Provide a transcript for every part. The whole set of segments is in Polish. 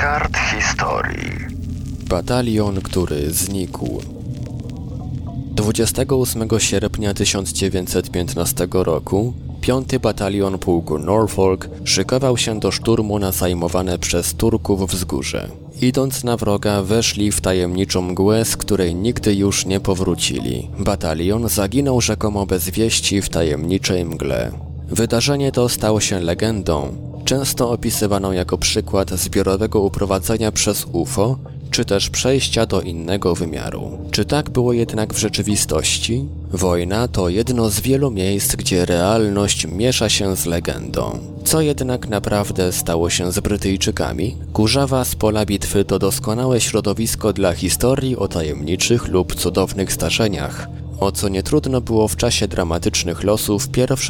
kart historii. Batalion, który znikł. 28 sierpnia 1915 roku 5 Batalion Pułku Norfolk szykował się do szturmu na zajmowane przez Turków wzgórze. Idąc na wroga, weszli w tajemniczą mgłę, z której nigdy już nie powrócili. Batalion zaginął rzekomo bez wieści w tajemniczej mgle. Wydarzenie to stało się legendą, często opisywaną jako przykład zbiorowego uprowadzenia przez UFO, czy też przejścia do innego wymiaru. Czy tak było jednak w rzeczywistości? Wojna to jedno z wielu miejsc, gdzie realność miesza się z legendą. Co jednak naprawdę stało się z Brytyjczykami? Kurzawa z pola bitwy to doskonałe środowisko dla historii o tajemniczych lub cudownych zdarzeniach, o co nie trudno było w czasie dramatycznych losów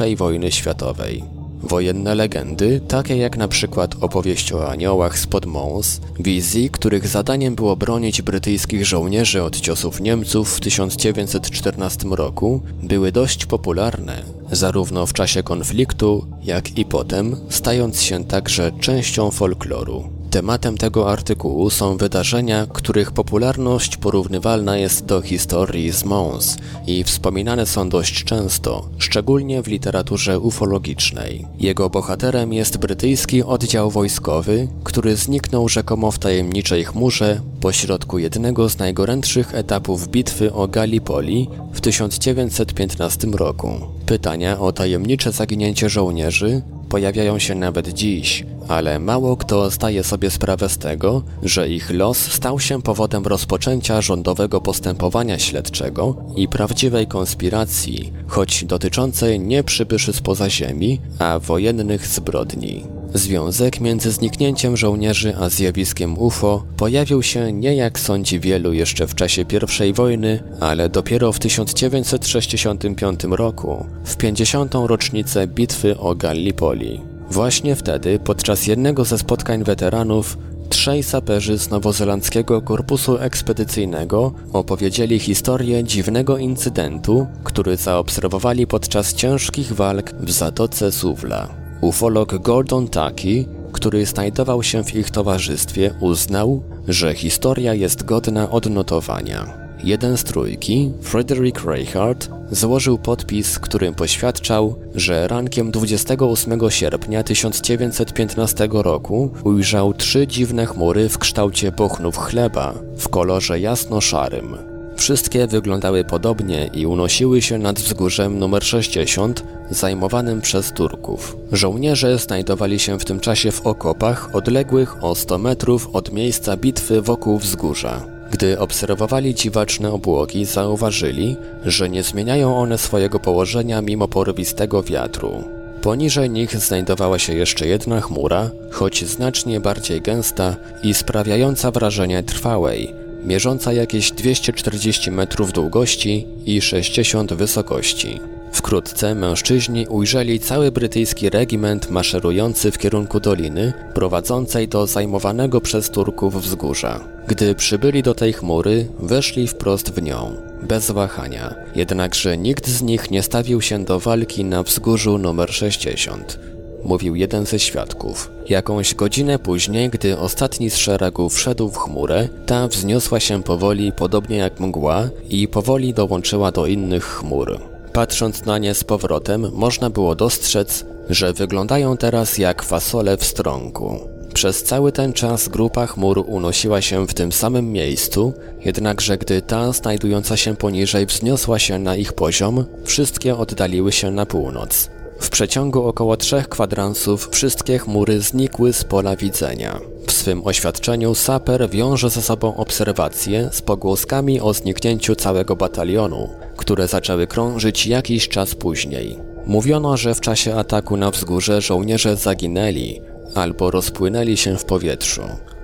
I wojny światowej. Wojenne legendy, takie jak na przykład opowieść o aniołach spod Mons, wizji, których zadaniem było bronić brytyjskich żołnierzy od ciosów Niemców w 1914 roku, były dość popularne, zarówno w czasie konfliktu, jak i potem, stając się także częścią folkloru. Tematem tego artykułu są wydarzenia, których popularność porównywalna jest do historii z Mons i wspominane są dość często, szczególnie w literaturze ufologicznej. Jego bohaterem jest brytyjski oddział wojskowy, który zniknął rzekomo w tajemniczej chmurze pośrodku jednego z najgorętszych etapów bitwy o Gallipoli w 1915 roku. Pytania o tajemnicze zaginięcie żołnierzy pojawiają się nawet dziś, ale mało kto zdaje sobie sprawę z tego, że ich los stał się powodem rozpoczęcia rządowego postępowania śledczego i prawdziwej konspiracji, choć dotyczącej nie przybyszy spoza ziemi, a wojennych zbrodni. Związek między zniknięciem żołnierzy a zjawiskiem UFO pojawił się nie jak sądzi wielu jeszcze w czasie I wojny, ale dopiero w 1965 roku, w 50. rocznicę bitwy o Gallipoli. Właśnie wtedy, podczas jednego ze spotkań weteranów, trzej saperzy z nowozelandzkiego korpusu ekspedycyjnego opowiedzieli historię dziwnego incydentu, który zaobserwowali podczas ciężkich walk w Zatoce Suwla. Ufolog Gordon Taki, który znajdował się w ich towarzystwie, uznał, że historia jest godna odnotowania. Jeden z trójki, Frederick Reichardt, złożył podpis, którym poświadczał, że rankiem 28 sierpnia 1915 roku ujrzał trzy dziwne chmury w kształcie pochnów chleba w kolorze jasno-szarym. Wszystkie wyglądały podobnie i unosiły się nad wzgórzem numer 60, zajmowanym przez Turków. Żołnierze znajdowali się w tym czasie w okopach odległych o 100 metrów od miejsca bitwy wokół wzgórza. Gdy obserwowali dziwaczne obłoki, zauważyli, że nie zmieniają one swojego położenia mimo porywistego wiatru. Poniżej nich znajdowała się jeszcze jedna chmura, choć znacznie bardziej gęsta i sprawiająca wrażenie trwałej, mierząca jakieś 240 metrów długości i 60 wysokości. Wkrótce mężczyźni ujrzeli cały brytyjski regiment maszerujący w kierunku doliny, prowadzącej do zajmowanego przez Turków wzgórza. Gdy przybyli do tej chmury, weszli wprost w nią, bez wahania. Jednakże nikt z nich nie stawił się do walki na wzgórzu numer 60 mówił jeden ze świadków. Jakąś godzinę później, gdy ostatni z szeregu wszedł w chmurę, ta wzniosła się powoli, podobnie jak mgła, i powoli dołączyła do innych chmur. Patrząc na nie z powrotem, można było dostrzec, że wyglądają teraz jak fasole w strągu. Przez cały ten czas grupa chmur unosiła się w tym samym miejscu, jednakże gdy ta znajdująca się poniżej wzniosła się na ich poziom, wszystkie oddaliły się na północ. W przeciągu około trzech kwadransów wszystkie chmury znikły z pola widzenia. W swym oświadczeniu Saper wiąże ze sobą obserwacje z pogłoskami o zniknięciu całego batalionu, które zaczęły krążyć jakiś czas później. Mówiono, że w czasie ataku na wzgórze żołnierze zaginęli albo rozpłynęli się w powietrzu.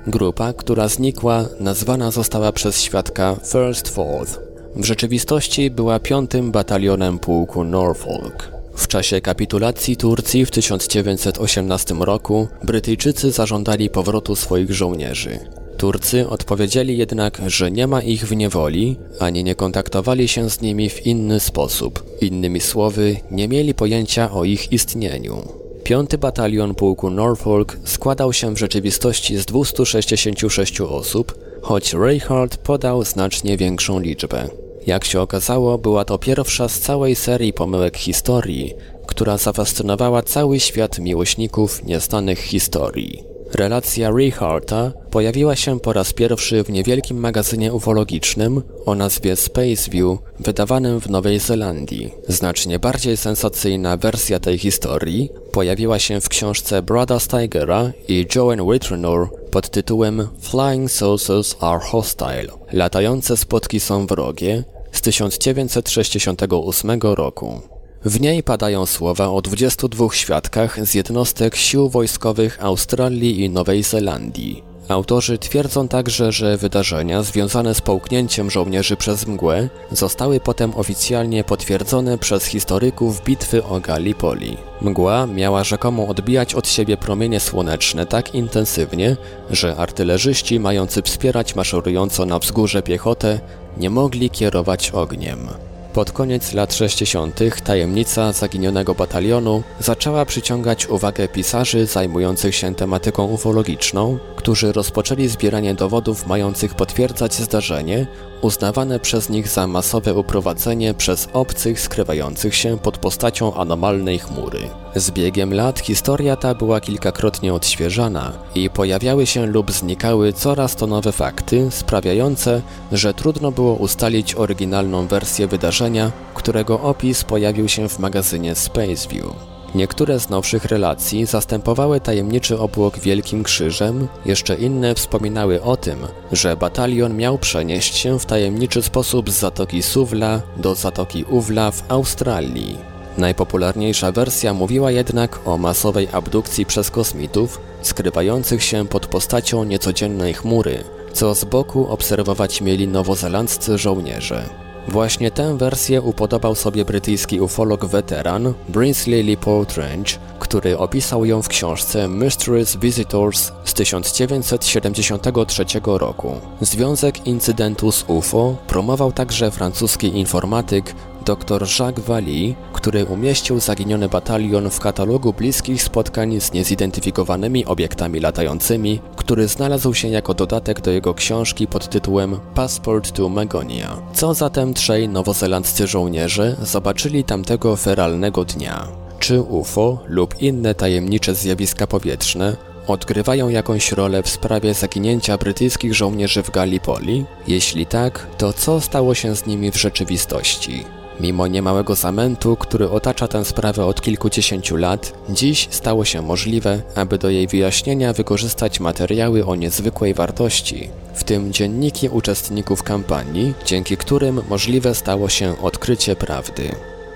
Grupa, która znikła, nazwana została przez świadka First Fourth. W rzeczywistości była piątym batalionem pułku Norfolk. W czasie kapitulacji Turcji w 1918 roku Brytyjczycy zażądali powrotu swoich żołnierzy. Turcy odpowiedzieli jednak, że nie ma ich w niewoli, ani nie kontaktowali się z nimi w inny sposób. Innymi słowy, nie mieli pojęcia o ich istnieniu. Piąty batalion pułku Norfolk składał się w rzeczywistości z 266 osób, choć Reinhardt podał znacznie większą liczbę. Jak się okazało, była to pierwsza z całej serii pomyłek historii, która zafascynowała cały świat miłośników nieznanych historii. Relacja Reichardta pojawiła się po raz pierwszy w niewielkim magazynie ufologicznym o nazwie Spaceview, wydawanym w Nowej Zelandii. Znacznie bardziej sensacyjna wersja tej historii pojawiła się w książce Brada Steigera i Joan Whitrenor pod tytułem Flying Saucers Are Hostile – Latające spotki są wrogie z 1968 roku. W niej padają słowa o 22 świadkach z jednostek sił wojskowych Australii i Nowej Zelandii. Autorzy twierdzą także, że wydarzenia związane z połknięciem żołnierzy przez mgłę zostały potem oficjalnie potwierdzone przez historyków bitwy o Gallipoli. Mgła miała rzekomo odbijać od siebie promienie słoneczne tak intensywnie, że artylerzyści mający wspierać maszerującą na wzgórze piechotę nie mogli kierować ogniem. Pod koniec lat 60. tajemnica zaginionego batalionu zaczęła przyciągać uwagę pisarzy zajmujących się tematyką ufologiczną, którzy rozpoczęli zbieranie dowodów mających potwierdzać zdarzenie, uznawane przez nich za masowe uprowadzenie przez obcych skrywających się pod postacią anomalnej chmury. Z biegiem lat historia ta była kilkakrotnie odświeżana i pojawiały się lub znikały coraz to nowe fakty, sprawiające, że trudno było ustalić oryginalną wersję wydarzenia, którego opis pojawił się w magazynie Spaceview. Niektóre z nowszych relacji zastępowały tajemniczy obłok Wielkim Krzyżem, jeszcze inne wspominały o tym, że batalion miał przenieść się w tajemniczy sposób z Zatoki Suvla do Zatoki Uvla w Australii. Najpopularniejsza wersja mówiła jednak o masowej abdukcji przez kosmitów, skrywających się pod postacią niecodziennej chmury, co z boku obserwować mieli nowozelandzcy żołnierze. Właśnie tę wersję upodobał sobie brytyjski ufolog weteran Brinsley Lee Trench, który opisał ją w książce Mysterious Visitors z 1973 roku. Związek incydentu z UFO promował także francuski informatyk dr Jacques Valli, który umieścił zaginiony batalion w katalogu bliskich spotkań z niezidentyfikowanymi obiektami latającymi, który znalazł się jako dodatek do jego książki pod tytułem Passport to Magonia. Co zatem trzej nowozelandzcy żołnierze zobaczyli tamtego feralnego dnia? Czy UFO lub inne tajemnicze zjawiska powietrzne odgrywają jakąś rolę w sprawie zaginięcia brytyjskich żołnierzy w Gallipoli? Jeśli tak, to co stało się z nimi w rzeczywistości? Mimo niemałego zamętu, który otacza tę sprawę od kilkudziesięciu lat, dziś stało się możliwe, aby do jej wyjaśnienia wykorzystać materiały o niezwykłej wartości, w tym dzienniki uczestników kampanii, dzięki którym możliwe stało się odkrycie prawdy.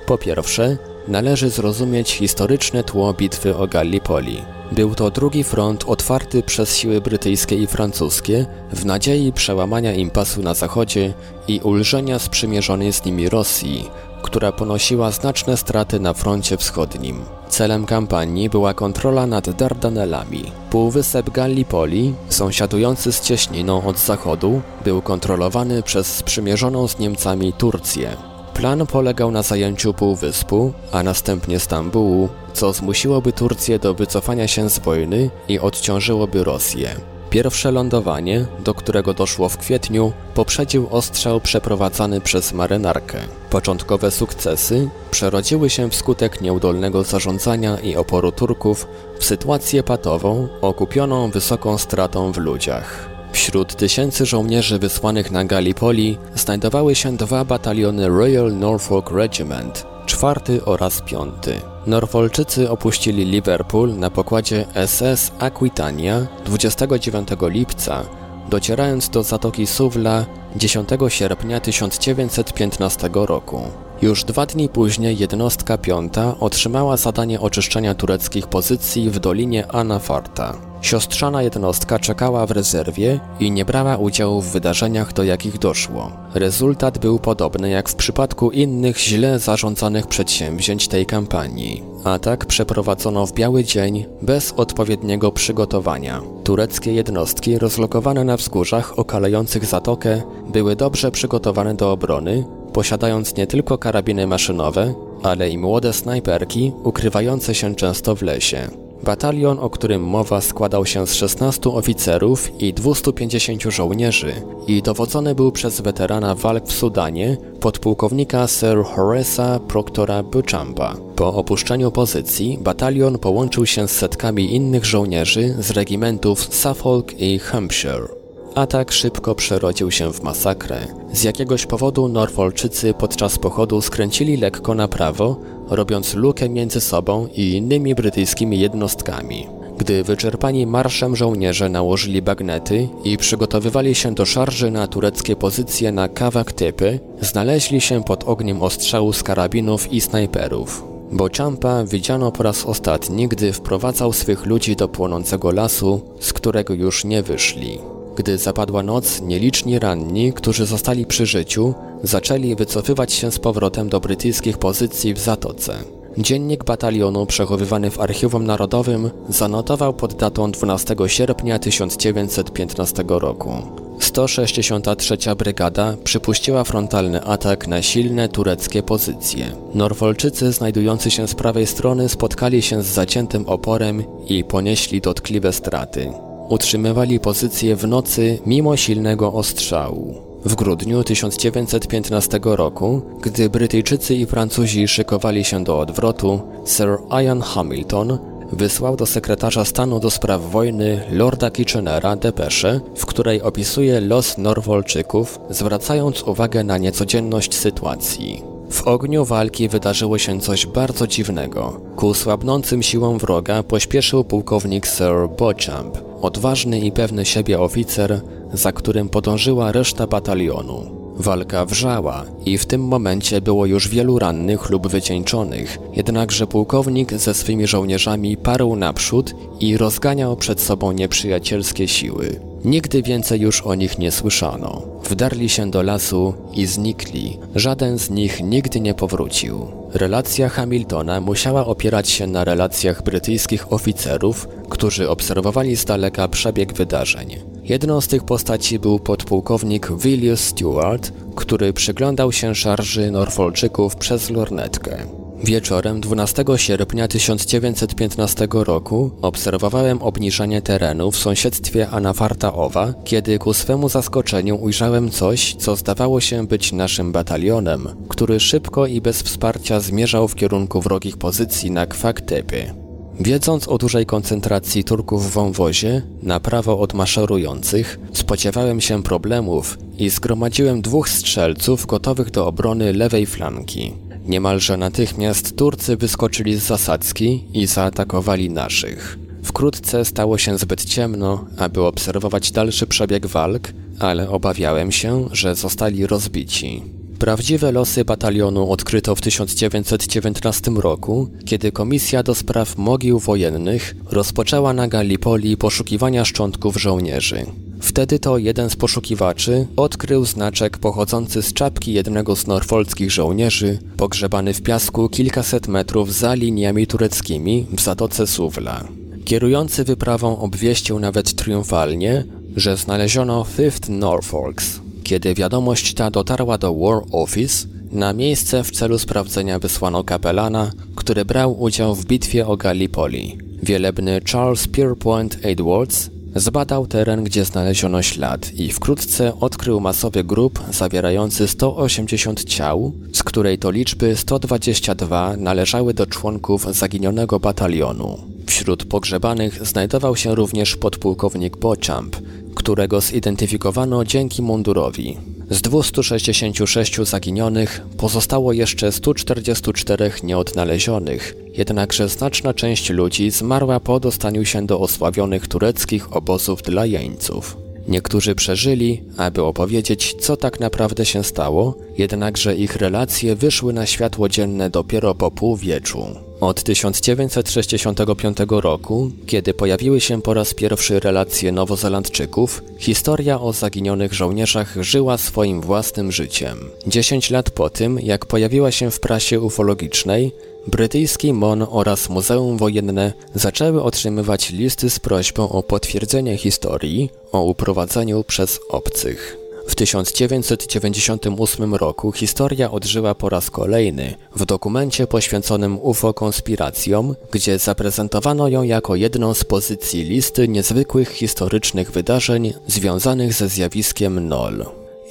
Po pierwsze, należy zrozumieć historyczne tło bitwy o Gallipoli. Był to drugi front otwarty przez siły brytyjskie i francuskie w nadziei przełamania impasu na zachodzie i ulżenia sprzymierzonej z nimi Rosji, która ponosiła znaczne straty na froncie wschodnim. Celem kampanii była kontrola nad Dardanelami. Półwysep Gallipoli, sąsiadujący z cieśniną od zachodu, był kontrolowany przez sprzymierzoną z Niemcami Turcję. Plan polegał na zajęciu półwyspu, a następnie Stambułu, co zmusiłoby Turcję do wycofania się z wojny i odciążyłoby Rosję. Pierwsze lądowanie, do którego doszło w kwietniu, poprzedził ostrzał przeprowadzany przez marynarkę. Początkowe sukcesy przerodziły się wskutek nieudolnego zarządzania i oporu Turków w sytuację patową, okupioną wysoką stratą w ludziach. Wśród tysięcy żołnierzy wysłanych na Gallipoli znajdowały się dwa bataliony Royal Norfolk Regiment, czwarty oraz piąty. Norfolczycy opuścili Liverpool na pokładzie SS Aquitania 29 lipca, docierając do Zatoki Suvla 10 sierpnia 1915 roku. Już dwa dni później jednostka piąta otrzymała zadanie oczyszczenia tureckich pozycji w dolinie Anafarta. Siostrzana jednostka czekała w rezerwie i nie brała udziału w wydarzeniach, do jakich doszło. Rezultat był podobny jak w przypadku innych źle zarządzanych przedsięwzięć tej kampanii. Atak przeprowadzono w biały dzień, bez odpowiedniego przygotowania. Tureckie jednostki rozlokowane na wzgórzach okalających zatokę były dobrze przygotowane do obrony, posiadając nie tylko karabiny maszynowe, ale i młode snajperki ukrywające się często w lesie. Batalion, o którym mowa, składał się z 16 oficerów i 250 żołnierzy i dowodzony był przez weterana walk w Sudanie, podpułkownika Sir Horace'a Proctora Buchampa. Po opuszczeniu pozycji batalion połączył się z setkami innych żołnierzy z regimentów Suffolk i Hampshire. Atak szybko przerodził się w masakrę. Z jakiegoś powodu Norfolczycy podczas pochodu skręcili lekko na prawo, robiąc lukę między sobą i innymi brytyjskimi jednostkami. Gdy wyczerpani marszem żołnierze nałożyli bagnety i przygotowywali się do szarży na tureckie pozycje na kawak typy, znaleźli się pod ogniem ostrzału z karabinów i snajperów. Bociampa widziano po raz ostatni, gdy wprowadzał swych ludzi do płonącego lasu, z którego już nie wyszli. Gdy zapadła noc, nieliczni ranni, którzy zostali przy życiu, zaczęli wycofywać się z powrotem do brytyjskich pozycji w Zatoce. Dziennik batalionu przechowywany w Archiwum Narodowym zanotował pod datą 12 sierpnia 1915 roku. 163 Brygada przypuściła frontalny atak na silne tureckie pozycje. Norfolczycy znajdujący się z prawej strony spotkali się z zaciętym oporem i ponieśli dotkliwe straty utrzymywali pozycję w nocy mimo silnego ostrzału. W grudniu 1915 roku, gdy Brytyjczycy i Francuzi szykowali się do odwrotu, Sir Ian Hamilton wysłał do sekretarza stanu do spraw wojny Lorda Kitchenera depeszę, w której opisuje los Norwolczyków, zwracając uwagę na niecodzienność sytuacji. W ogniu walki wydarzyło się coś bardzo dziwnego. Ku słabnącym siłom wroga pośpieszył pułkownik Sir Beauchamp, odważny i pewny siebie oficer, za którym podążyła reszta batalionu. Walka wrzała i w tym momencie było już wielu rannych lub wycieńczonych, jednakże pułkownik ze swymi żołnierzami parł naprzód i rozganiał przed sobą nieprzyjacielskie siły. Nigdy więcej już o nich nie słyszano. Wdarli się do lasu i znikli. Żaden z nich nigdy nie powrócił. Relacja Hamiltona musiała opierać się na relacjach brytyjskich oficerów, którzy obserwowali z daleka przebieg wydarzeń. Jedną z tych postaci był podpułkownik Willius Stewart, który przyglądał się szarży Norfolczyków przez lornetkę. Wieczorem 12 sierpnia 1915 roku obserwowałem obniżanie terenu w sąsiedztwie Anafartaowa, kiedy ku swemu zaskoczeniu ujrzałem coś, co zdawało się być naszym batalionem, który szybko i bez wsparcia zmierzał w kierunku wrogich pozycji na Kwaktypy. Wiedząc o dużej koncentracji Turków w wąwozie, na prawo od maszerujących, spodziewałem się problemów i zgromadziłem dwóch strzelców gotowych do obrony lewej flanki. Niemalże natychmiast Turcy wyskoczyli z zasadzki i zaatakowali naszych. Wkrótce stało się zbyt ciemno, aby obserwować dalszy przebieg walk, ale obawiałem się, że zostali rozbici. Prawdziwe losy batalionu odkryto w 1919 roku, kiedy Komisja do Spraw Mogił Wojennych rozpoczęła na Gallipoli poszukiwania szczątków żołnierzy. Wtedy to jeden z poszukiwaczy odkrył znaczek pochodzący z czapki jednego z norfolskich żołnierzy, pogrzebany w piasku kilkaset metrów za liniami tureckimi w Zatoce Suwla. Kierujący wyprawą obwieścił nawet triumfalnie, że znaleziono Fifth Norfolks. Kiedy wiadomość ta dotarła do War Office, na miejsce w celu sprawdzenia wysłano kapelana, który brał udział w bitwie o Gallipoli. Wielebny Charles Pierpoint Edwards zbadał teren, gdzie znaleziono ślad i wkrótce odkrył masowy grób zawierający 180 ciał, z której to liczby 122 należały do członków zaginionego batalionu. Wśród pogrzebanych znajdował się również podpułkownik Beauchamp, którego zidentyfikowano dzięki mundurowi. Z 266 zaginionych pozostało jeszcze 144 nieodnalezionych, jednakże znaczna część ludzi zmarła po dostaniu się do osławionych tureckich obozów dla jeńców. Niektórzy przeżyli, aby opowiedzieć, co tak naprawdę się stało, jednakże ich relacje wyszły na światło dzienne dopiero po półwieczu. Od 1965 roku, kiedy pojawiły się po raz pierwszy relacje Nowozelandczyków, historia o zaginionych żołnierzach żyła swoim własnym życiem. Dziesięć lat po tym, jak pojawiła się w prasie ufologicznej, brytyjski MON oraz Muzeum Wojenne zaczęły otrzymywać listy z prośbą o potwierdzenie historii o uprowadzeniu przez obcych. W 1998 roku historia odżyła po raz kolejny w dokumencie poświęconym UFO konspiracjom, gdzie zaprezentowano ją jako jedną z pozycji listy niezwykłych historycznych wydarzeń związanych ze zjawiskiem NOL.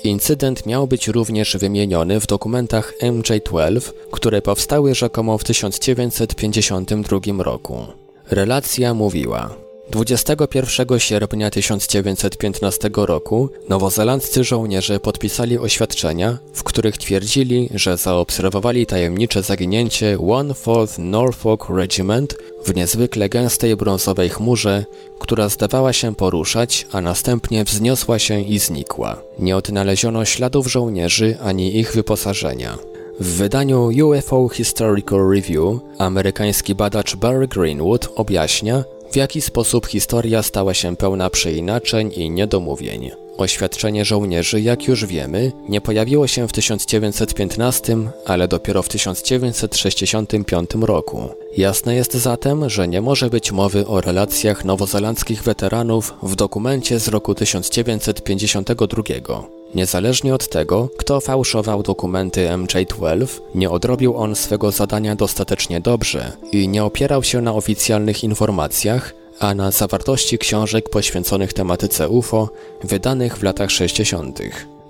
Incydent miał być również wymieniony w dokumentach MJ-12, które powstały rzekomo w 1952 roku. Relacja mówiła: 21 sierpnia 1915 roku nowozelandzcy żołnierze podpisali oświadczenia, w których twierdzili, że zaobserwowali tajemnicze zaginięcie One Fourth Norfolk Regiment w niezwykle gęstej brązowej chmurze, która zdawała się poruszać, a następnie wzniosła się i znikła. Nie odnaleziono śladów żołnierzy ani ich wyposażenia. W wydaniu UFO Historical Review amerykański badacz Barry Greenwood objaśnia, w jaki sposób historia stała się pełna przeinaczeń i niedomówień. Oświadczenie żołnierzy, jak już wiemy, nie pojawiło się w 1915, ale dopiero w 1965 roku. Jasne jest zatem, że nie może być mowy o relacjach nowozelandzkich weteranów w dokumencie z roku 1952. Niezależnie od tego, kto fałszował dokumenty MJ-12, nie odrobił on swego zadania dostatecznie dobrze i nie opierał się na oficjalnych informacjach, a na zawartości książek poświęconych tematyce UFO wydanych w latach 60.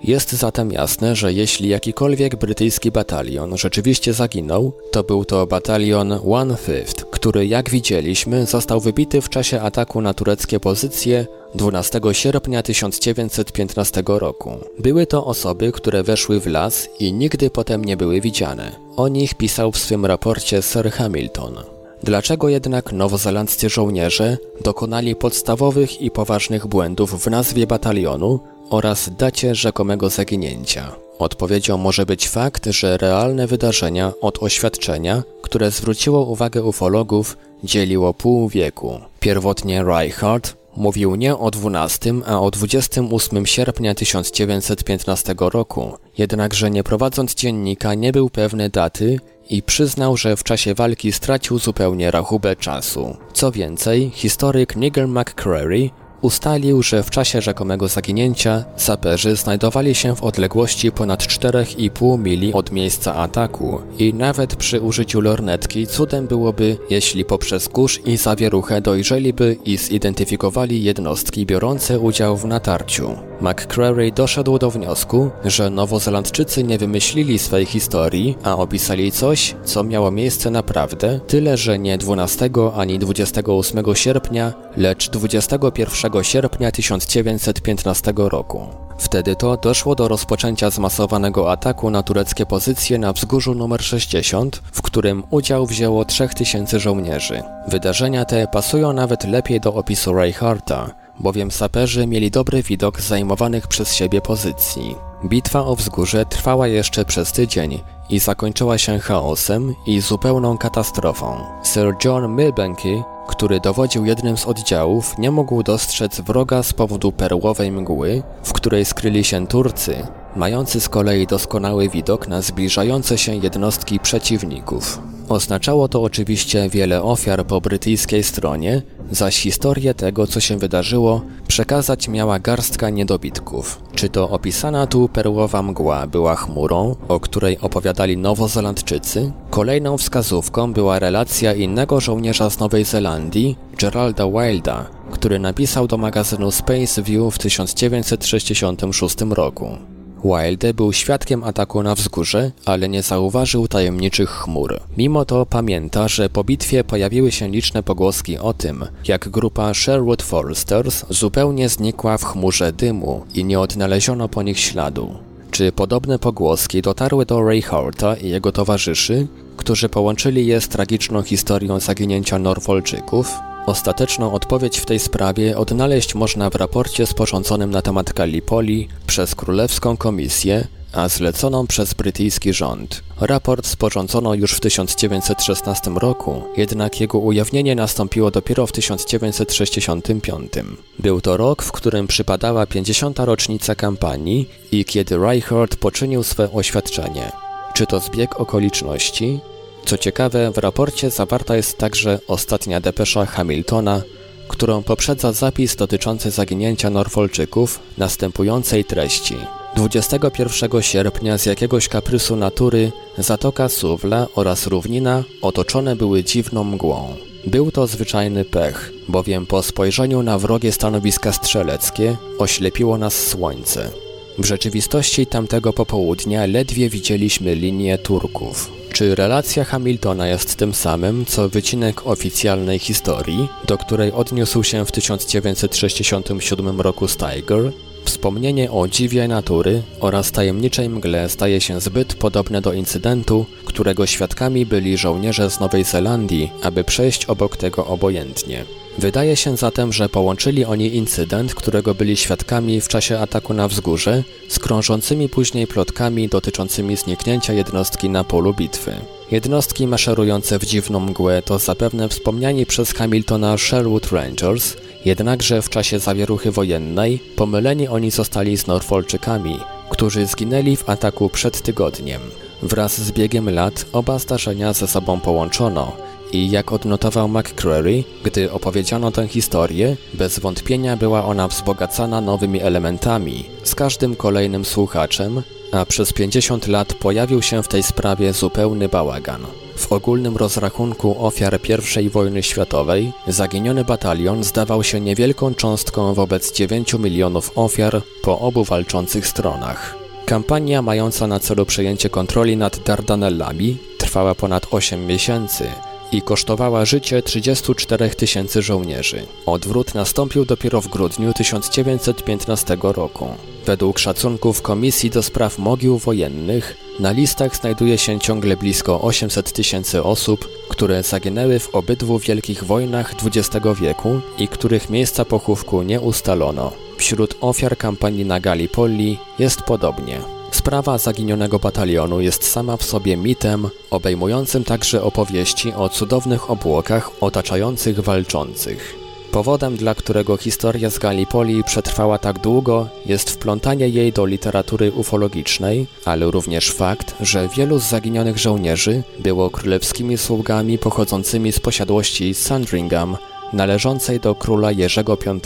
Jest zatem jasne, że jeśli jakikolwiek brytyjski batalion rzeczywiście zaginął, to był to batalion One Fifth, który jak widzieliśmy został wybity w czasie ataku na tureckie pozycje 12 sierpnia 1915 roku. Były to osoby, które weszły w las i nigdy potem nie były widziane. O nich pisał w swym raporcie Sir Hamilton. Dlaczego jednak nowozelandzcy żołnierze dokonali podstawowych i poważnych błędów w nazwie batalionu oraz dacie rzekomego zaginięcia? Odpowiedzią może być fakt, że realne wydarzenia od oświadczenia, które zwróciło uwagę ufologów, dzieliło pół wieku. Pierwotnie Reichardt mówił nie o 12, a o 28 sierpnia 1915 roku, jednakże nie prowadząc dziennika nie był pewny daty i przyznał, że w czasie walki stracił zupełnie rachubę czasu. Co więcej, historyk Nigel McCreary ustalił, że w czasie rzekomego zaginięcia saperzy znajdowali się w odległości ponad 4,5 mili od miejsca ataku i nawet przy użyciu lornetki cudem byłoby, jeśli poprzez kurz i zawieruchę dojrzeliby i zidentyfikowali jednostki biorące udział w natarciu. McCreary doszedł do wniosku, że Nowozelandczycy nie wymyślili swej historii, a opisali coś, co miało miejsce naprawdę, tyle że nie 12 ani 28 sierpnia, lecz 21 sierpnia 1915 roku. Wtedy to doszło do rozpoczęcia zmasowanego ataku na tureckie pozycje na wzgórzu nr 60, w którym udział wzięło 3000 żołnierzy. Wydarzenia te pasują nawet lepiej do opisu Reichardta, bowiem saperzy mieli dobry widok z zajmowanych przez siebie pozycji. Bitwa o wzgórze trwała jeszcze przez tydzień i zakończyła się chaosem i zupełną katastrofą. Sir John Milbanke, który dowodził jednym z oddziałów, nie mógł dostrzec wroga z powodu perłowej mgły, w której skryli się Turcy, mający z kolei doskonały widok na zbliżające się jednostki przeciwników. Oznaczało to oczywiście wiele ofiar po brytyjskiej stronie, zaś historię tego, co się wydarzyło, przekazać miała garstka niedobitków. Czy to opisana tu perłowa mgła była chmurą, o której opowiadali Nowozelandczycy? Kolejną wskazówką była relacja innego żołnierza z Nowej Zelandii, Geralda Wilda, który napisał do magazynu Space View w 1966 roku. Wilde był świadkiem ataku na wzgórze, ale nie zauważył tajemniczych chmur. Mimo to pamięta, że po bitwie pojawiły się liczne pogłoski o tym, jak grupa Sherwood Foresters zupełnie znikła w chmurze dymu i nie odnaleziono po nich śladu. Czy podobne pogłoski dotarły do Rayharta i jego towarzyszy, którzy połączyli je z tragiczną historią zaginięcia Norfolczyków? Ostateczną odpowiedź w tej sprawie odnaleźć można w raporcie sporządzonym na temat Gallipoli przez Królewską Komisję, a zleconą przez brytyjski rząd. Raport sporządzono już w 1916 roku, jednak jego ujawnienie nastąpiło dopiero w 1965. Był to rok, w którym przypadała 50. rocznica kampanii i kiedy Reichardt poczynił swe oświadczenie. Czy to zbieg okoliczności? Co ciekawe, w raporcie zawarta jest także ostatnia depesza Hamiltona, którą poprzedza zapis dotyczący zaginięcia Norfolczyków następującej treści. 21 sierpnia z jakiegoś kaprysu natury Zatoka Suwla oraz równina otoczone były dziwną mgłą. Był to zwyczajny pech, bowiem po spojrzeniu na wrogie stanowiska strzeleckie oślepiło nas słońce. W rzeczywistości tamtego popołudnia ledwie widzieliśmy linię Turków. Czy relacja Hamiltona jest tym samym, co wycinek oficjalnej historii, do której odniósł się w 1967 roku Steiger? Wspomnienie o dziwie natury oraz tajemniczej mgle staje się zbyt podobne do incydentu, którego świadkami byli żołnierze z Nowej Zelandii, aby przejść obok tego obojętnie. Wydaje się zatem, że połączyli oni incydent, którego byli świadkami w czasie ataku na wzgórze, z krążącymi później plotkami dotyczącymi zniknięcia jednostki na polu bitwy. Jednostki maszerujące w dziwną mgłę to zapewne wspomniani przez Hamiltona Sherwood Rangers, jednakże w czasie zawieruchy wojennej pomyleni oni zostali z Norfolczykami, którzy zginęli w ataku przed tygodniem. Wraz z biegiem lat oba zdarzenia ze sobą połączono i jak odnotował McCreary, gdy opowiedziano tę historię, bez wątpienia była ona wzbogacana nowymi elementami, z każdym kolejnym słuchaczem, a przez 50 lat pojawił się w tej sprawie zupełny bałagan. W ogólnym rozrachunku ofiar I wojny światowej zaginiony batalion zdawał się niewielką cząstką wobec 9 milionów ofiar po obu walczących stronach. Kampania mająca na celu przejęcie kontroli nad Dardanellami trwała ponad 8 miesięcy i kosztowała życie 34 tysięcy żołnierzy. Odwrót nastąpił dopiero w grudniu 1915 roku. Według szacunków Komisji do Spraw Mogił Wojennych na listach znajduje się ciągle blisko 800 tysięcy osób, które zaginęły w obydwu wielkich wojnach XX wieku i których miejsca pochówku nie ustalono. Wśród ofiar kampanii na Gallipoli jest podobnie. Sprawa zaginionego batalionu jest sama w sobie mitem, obejmującym także opowieści o cudownych obłokach otaczających walczących. Powodem, dla którego historia z Gallipoli przetrwała tak długo, jest wplątanie jej do literatury ufologicznej, ale również fakt, że wielu z zaginionych żołnierzy było królewskimi sługami pochodzącymi z posiadłości Sandringham, należącej do króla Jerzego V.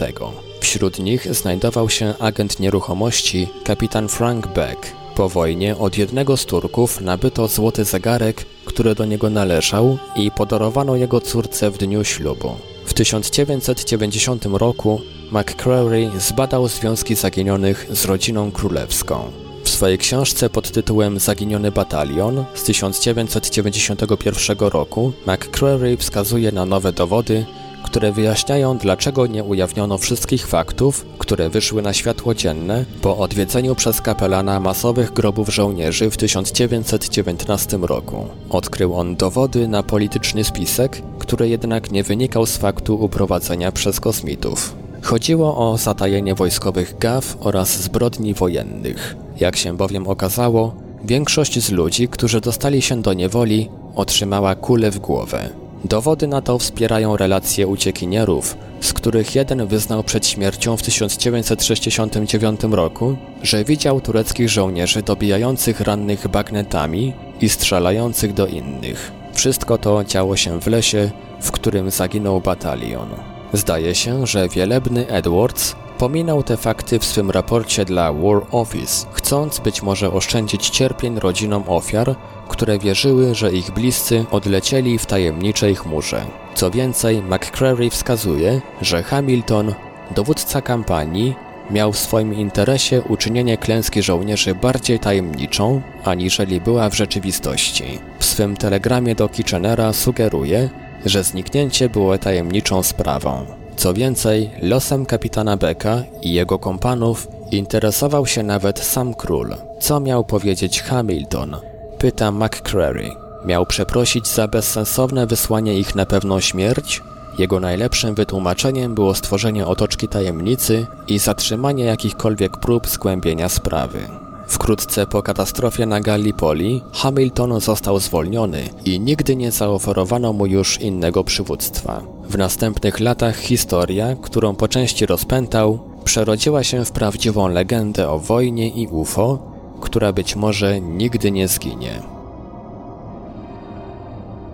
Wśród nich znajdował się agent nieruchomości kapitan Frank Beck. Po wojnie od jednego z Turków nabyto złoty zegarek, który do niego należał i podarowano jego córce w dniu ślubu. W 1990 roku McCreary zbadał związki zaginionych z rodziną królewską. W swojej książce pod tytułem Zaginiony batalion z 1991 roku McCreary wskazuje na nowe dowody, które wyjaśniają, dlaczego nie ujawniono wszystkich faktów, które wyszły na światło dzienne po odwiedzeniu przez kapelana masowych grobów żołnierzy w 1919 roku. Odkrył on dowody na polityczny spisek, który jednak nie wynikał z faktu uprowadzenia przez kosmitów. Chodziło o zatajenie wojskowych gaw oraz zbrodni wojennych. Jak się bowiem okazało, większość z ludzi, którzy dostali się do niewoli, otrzymała kulę w głowę. Dowody na to wspierają relacje uciekinierów, z których jeden wyznał przed śmiercią w 1969 roku, że widział tureckich żołnierzy dobijających rannych bagnetami i strzelających do innych. Wszystko to działo się w lesie, w którym zaginął batalion. Zdaje się, że wielebny Edwards pominął te fakty w swym raporcie dla War Office, chcąc być może oszczędzić cierpień rodzinom ofiar, które wierzyły, że ich bliscy odlecieli w tajemniczej chmurze. Co więcej, McCreary wskazuje, że Hamilton, dowódca kampanii, miał w swoim interesie uczynienie klęski żołnierzy bardziej tajemniczą, aniżeli była w rzeczywistości. W swym telegramie do Kitchenera sugeruje, że zniknięcie było tajemniczą sprawą. Co więcej, losem kapitana Becka i jego kompanów interesował się nawet sam król. Co miał powiedzieć Hamilton? Pyta McCreary. Miał przeprosić za bezsensowne wysłanie ich na pewną śmierć? Jego najlepszym wytłumaczeniem było stworzenie otoczki tajemnicy i zatrzymanie jakichkolwiek prób zgłębienia sprawy. Wkrótce po katastrofie na Gallipoli Hamilton został zwolniony i nigdy nie zaoferowano mu już innego przywództwa. W następnych latach historia, którą po części rozpętał, przerodziła się w prawdziwą legendę o wojnie i UFO, która być może nigdy nie zginie.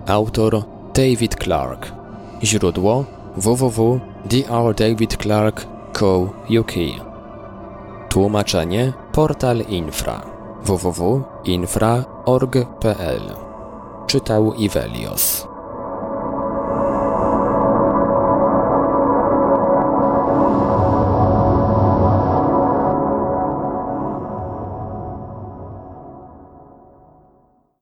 Autor David Clark Źródło www.drdavidclark.co.uk Tłumaczenie Portal Infra. www.infra.org.pl Czytał Ivelios